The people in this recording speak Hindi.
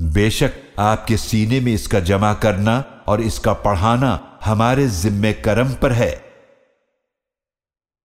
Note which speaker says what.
Speaker 1: बेशक आपके सीने में इसका जमा करना और इसका पढ़ाना हमारे जिम्मे करम पर है।